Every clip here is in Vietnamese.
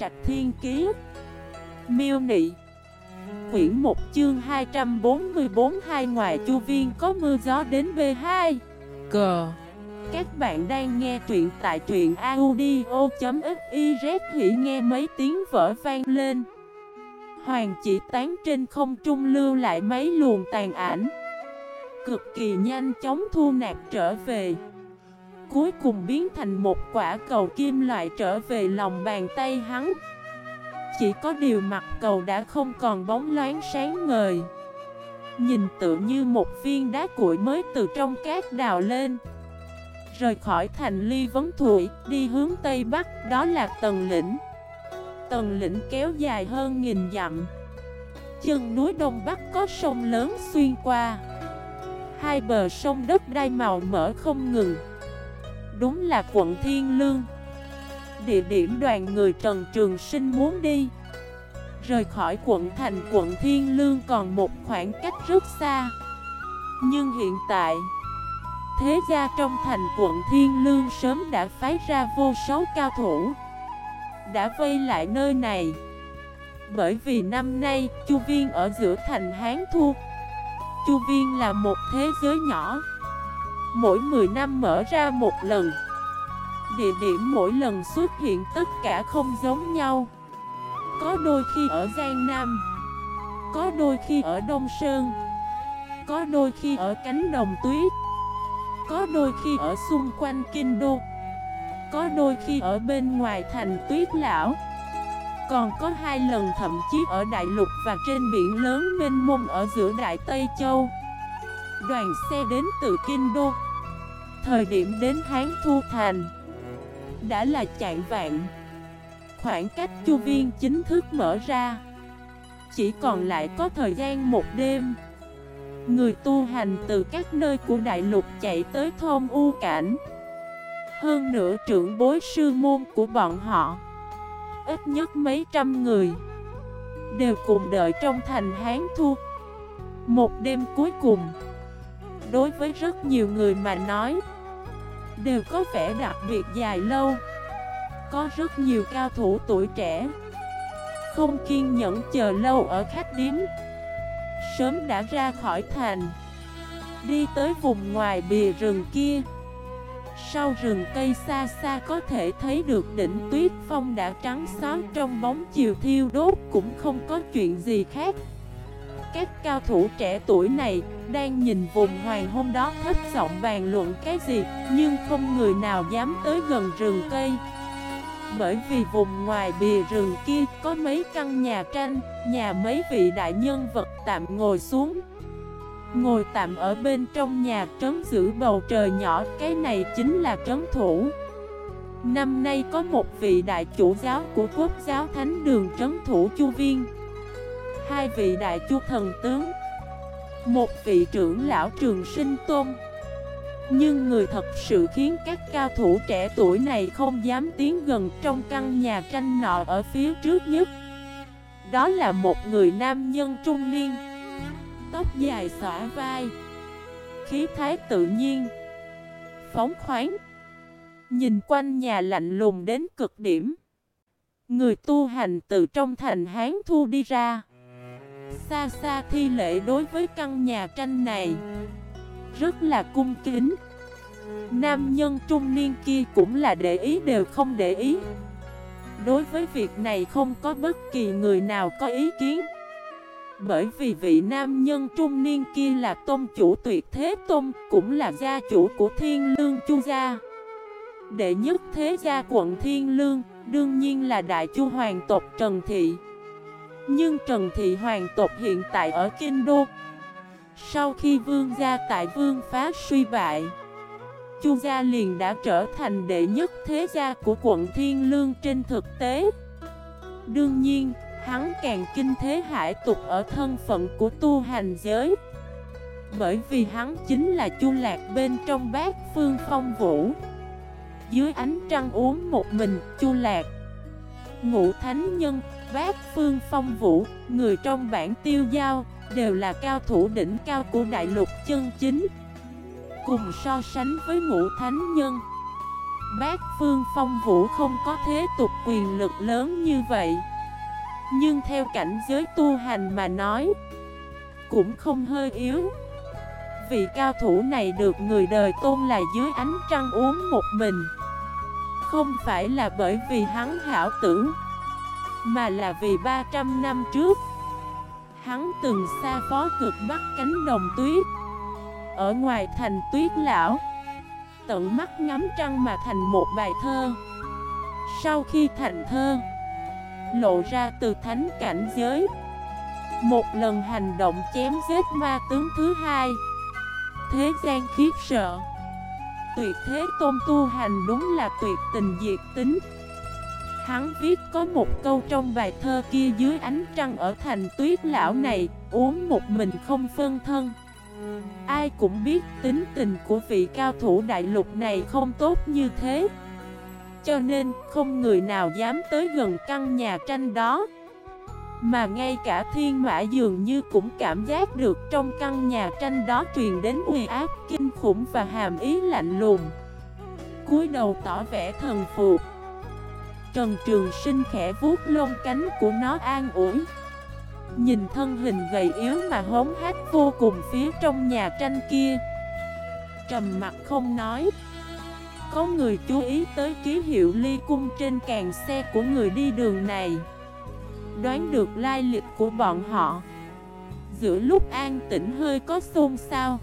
Trạch Thiên Kiế Miêu Nị. Quyển 1 chương 244 hai ngoài chu viên có mưa gió đến B2 Cờ Các bạn đang nghe truyện tại truyện audio.xyz Hỉ nghe mấy tiếng vỡ vang lên. Hoàng chỉ tán trên không trung lưu lại mấy luồng tàn ảnh. Cực kỳ nhanh chóng thu nạp trở về Cuối cùng biến thành một quả cầu kim loại trở về lòng bàn tay hắn. Chỉ có điều mặt cầu đã không còn bóng loáng sáng ngời. Nhìn tự như một viên đá cuội mới từ trong cát đào lên. Rời khỏi thành ly vấn thủy Đi hướng Tây Bắc, Đó là Tần Lĩnh. Tần Lĩnh kéo dài hơn nghìn dặm. Chân núi Đông Bắc có sông lớn xuyên qua. Hai bờ sông đất đai màu mỡ không ngừng. Đúng là quận Thiên Lương. Địa điểm đoàn người Trần Trường Sinh muốn đi. Rời khỏi quận thành quận Thiên Lương còn một khoảng cách rất xa. Nhưng hiện tại, Thế gia trong thành quận Thiên Lương sớm đã phái ra vô số cao thủ, Đã vây lại nơi này. Bởi vì năm nay, Chu Viên ở giữa thành Hán Thu. Chu Viên là một thế giới nhỏ. Mỗi 10 năm mở ra một lần. Địa điểm mỗi lần xuất hiện tất cả không giống nhau. Có đôi khi ở Giang Nam, Có đôi khi ở Đông Sơn, Có đôi khi ở cánh đồng tuyết, Có đôi khi ở xung quanh Kinh Đô, Có đôi khi ở bên ngoài thành tuyết lão. Còn có hai lần thậm chí ở đại lục và trên biển lớn mênh mông ở giữa Đại Tây Châu. Đoàn xe đến từ Kinh Đô. Thời điểm đến Hán Thu Thành. Đã là chạng vạn. Khoảng cách chu viên chính thức mở ra. Chỉ còn lại có thời gian một đêm. Người tu hành từ các nơi của đại lục chạy tới thôn u cảnh. Hơn nữa trưởng bối sư môn của bọn họ. Ít nhất mấy trăm người. Đều cùng đợi trong thành Hán Thu. Một đêm cuối cùng. Đối với rất nhiều người mà nói Đều có vẻ đặc biệt dài lâu. Có rất nhiều cao thủ tuổi trẻ. Không kiên nhẫn chờ lâu ở khách điếm. Sớm đã ra khỏi thành. Đi tới vùng ngoài bìa rừng kia. Sau rừng cây xa xa có thể thấy được đỉnh tuyết phong đã trắng xóa trong bóng chiều thiêu đốt, Cũng không có chuyện gì khác các cao thủ trẻ tuổi này đang nhìn vùng hoàng hôm đó hết giọng bàn luận cái gì, Nhưng không người nào dám tới gần rừng cây. Bởi vì vùng ngoài bìa rừng kia có mấy căn nhà tranh, Nhà mấy vị đại nhân vật tạm ngồi xuống. Ngồi tạm ở bên trong nhà trấn giữ bầu trời nhỏ, Cái này chính là trấn thủ. Năm nay có một vị đại chủ giáo của quốc giáo thánh đường trấn thủ chu viên. Hai vị đại chu thần tướng. Một vị trưởng lão trường sinh tôn. Nhưng người thật sự khiến các cao thủ trẻ tuổi này không dám tiến gần trong căn nhà tranh nọ ở phía trước nhất. Đó là một người nam nhân trung niên. Tóc dài xõa vai. Khí thái tự nhiên. Phóng khoáng. Nhìn quanh nhà lạnh lùng đến cực điểm. Người tu hành từ trong thành Hán Thu đi ra. Xa xa thi lễ đối với căn nhà tranh này. Rất là cung kính. Nam nhân trung niên kia cũng là để ý đều không để ý. Đối với việc này không có bất kỳ người nào có ý kiến. Bởi vì vị nam nhân trung niên kia là tôn chủ tuyệt thế tôn, Cũng là gia chủ của thiên lương chu gia. Đệ nhất thế gia quận thiên lương, Đương nhiên là đại chu hoàng tộc Trần Thị nhưng Trần Thị Hoàng tộc hiện tại ở Kinh Đô. Sau khi vương gia tại vương phá suy bại Chu gia liền đã trở thành đệ nhất thế gia của quận Thiên Lương trên thực tế. Đương nhiên, hắn càng kinh thế hải tục ở thân phận của tu hành giới Bởi vì hắn chính là chu lạc bên trong bát phương phong vũ. Dưới ánh trăng uống một mình, chu lạc Ngũ thánh nhân Bác Phương Phong Vũ, người trong bản tiêu giao, đều là cao thủ đỉnh cao của đại lục chân chính. Cùng so sánh với ngũ thánh nhân, Bác Phương Phong Vũ không có thế tục quyền lực lớn như vậy. Nhưng theo cảnh giới tu hành mà nói Cũng không hơi yếu. Vị cao thủ này được người đời tôn là dưới ánh trăng uống một mình. Không phải là bởi vì hắn hảo tưởng Mà là vì 300 năm trước, Hắn từng xa phó cực bắc cánh đồng tuyết. Ở ngoài thành tuyết lão, Tận mắt ngắm trăng mà thành một bài thơ. Sau khi thành thơ, Lộ ra từ thánh cảnh giới, Một lần hành động chém giết ma tướng thứ hai, Thế gian khiếp sợ. Tuyệt thế tôn tu hành đúng là tuyệt tình diệt tính. Hắn viết có một câu trong bài thơ kia dưới ánh trăng ở thành tuyết lão này, Uống một mình không phân thân. Ai cũng biết tính tình của vị cao thủ đại lục này không tốt như thế. Cho nên không người nào dám tới gần căn nhà tranh đó. Mà ngay cả thiên mã dường như cũng cảm giác được trong căn nhà tranh đó truyền đến uy áp, kinh khủng và hàm ý lạnh lùng. Cúi đầu tỏ vẻ thần phục. Trần Trường Sinh khẽ vuốt lông cánh của nó an ủi. Nhìn thân hình gầy yếu mà hống hát vô cùng phía trong nhà tranh kia. Trầm mặt không nói. Có người chú ý tới ký hiệu ly cung trên càng xe của người đi đường này. Đoán được lai lịch của bọn họ. Giữa lúc an tĩnh hơi có xôn xao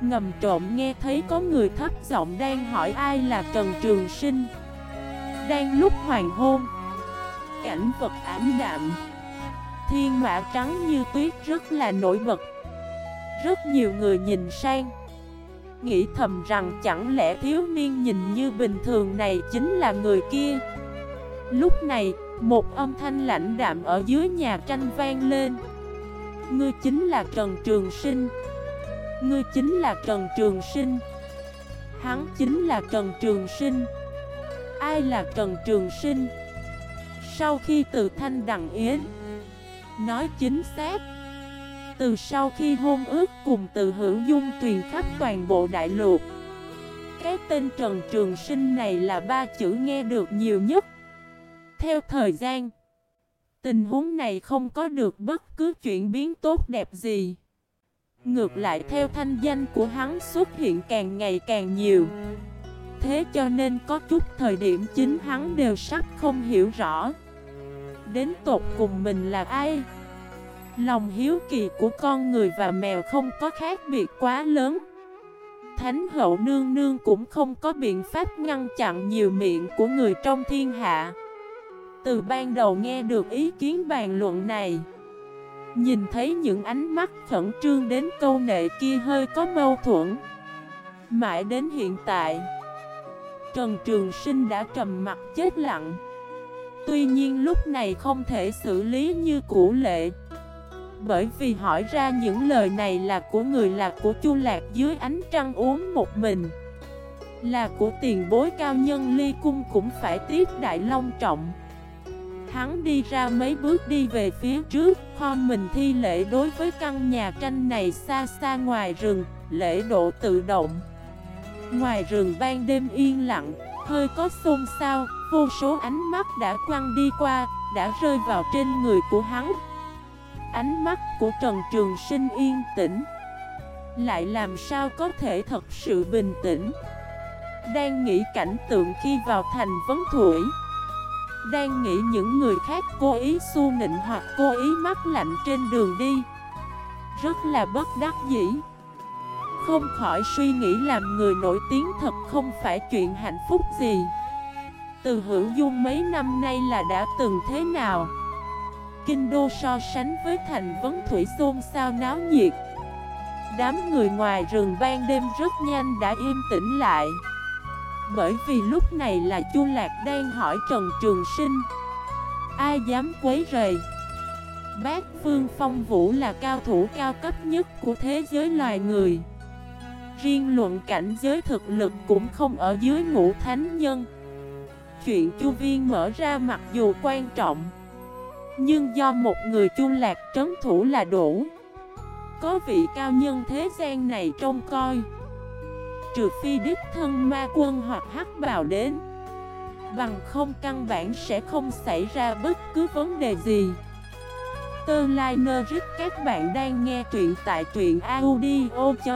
Ngầm trộm nghe thấy có người thấp giọng đang hỏi ai là Trần Trường Sinh. Đang lúc hoàng hôn Cảnh vật ảm đạm Thiên mã trắng như tuyết rất là nổi bật. Rất nhiều người nhìn sang Nghĩ thầm rằng chẳng lẽ thiếu niên nhìn như bình thường này chính là người kia. Lúc này, một âm thanh lãnh đạm ở dưới nhà tranh vang lên. Ngươi chính là Trần Trường Sinh. Ngươi chính là Trần Trường Sinh. Hắn chính là Trần Trường Sinh. Ai là Trần Trường Sinh? Sau khi từ thanh đằng yến, Nói chính xác, Từ sau khi hôn ước cùng từ hữu dung truyền khắp toàn bộ đại lục, Cái tên Trần Trường Sinh này là ba chữ nghe được nhiều nhất. Theo thời gian, Tình huống này không có được bất cứ chuyển biến tốt đẹp gì. Ngược lại, theo thanh danh của hắn xuất hiện càng ngày càng nhiều. Thế cho nên có chút thời điểm chính hắn đều sắp không hiểu rõ. Đến tột cùng mình là ai? Lòng hiếu kỳ của con người và mèo không có khác biệt quá lớn. Thánh hậu nương nương cũng không có biện pháp ngăn chặn nhiều miệng của người trong thiên hạ. Từ ban đầu nghe được ý kiến bàn luận này, Nhìn thấy những ánh mắt khẩn trương đến câu nệ kia hơi có mâu thuẫn. Mãi đến hiện tại, Trần Trường Sinh đã trầm mặt chết lặng. Tuy nhiên lúc này không thể xử lý như cũ lệ, Bởi vì hỏi ra những lời này là của người là của Chu Lạc dưới ánh trăng uống một mình. Là của tiền bối cao nhân ly cung cũng phải tiếp đại long trọng. Hắn đi ra mấy bước đi về phía trước. Khom mình thi lễ đối với căn nhà tranh này xa xa ngoài rừng, Lễ độ tự động. Ngoài rừng ban đêm yên lặng, Hơi có xôn xao, Vô số ánh mắt đã quăng đi qua, Đã rơi vào trên người của hắn. Ánh mắt của Trần Trường Sinh yên tĩnh. Lại làm sao có thể thật sự bình tĩnh? Đang nghĩ cảnh tượng khi vào thành vấn thủy đang nghĩ những người khác cố ý su nịnh hoặc cố ý mắc lạnh trên đường đi. Rất là bất đắc dĩ. Không khỏi suy nghĩ làm người nổi tiếng thật không phải chuyện hạnh phúc gì. Từ hữu dung mấy năm nay là đã từng thế nào? Kinh đô so sánh với thành vấn thủy xôn sao náo nhiệt? Đám người ngoài rừng ban đêm rất nhanh đã im tĩnh lại bởi vì lúc này là Chu Lạc đang hỏi Trần Trường Sinh. Ai dám quấy rầy? Bác Phương Phong Vũ là cao thủ cao cấp nhất của thế giới loài người. Riêng luận cảnh giới thực lực cũng không ở dưới ngũ thánh nhân. Chuyện Chu Viên mở ra mặc dù quan trọng, Nhưng do một người Chu Lạc trấn thủ là đủ. Có vị cao nhân thế gian này trông coi. Trừ phi đích thân ma quân hoặc hắc bào đến. Bằng không căn bản sẽ không xảy ra bất cứ vấn đề gì. Tơ Lai Nơ Các bạn đang nghe truyện tại truyện audio.fif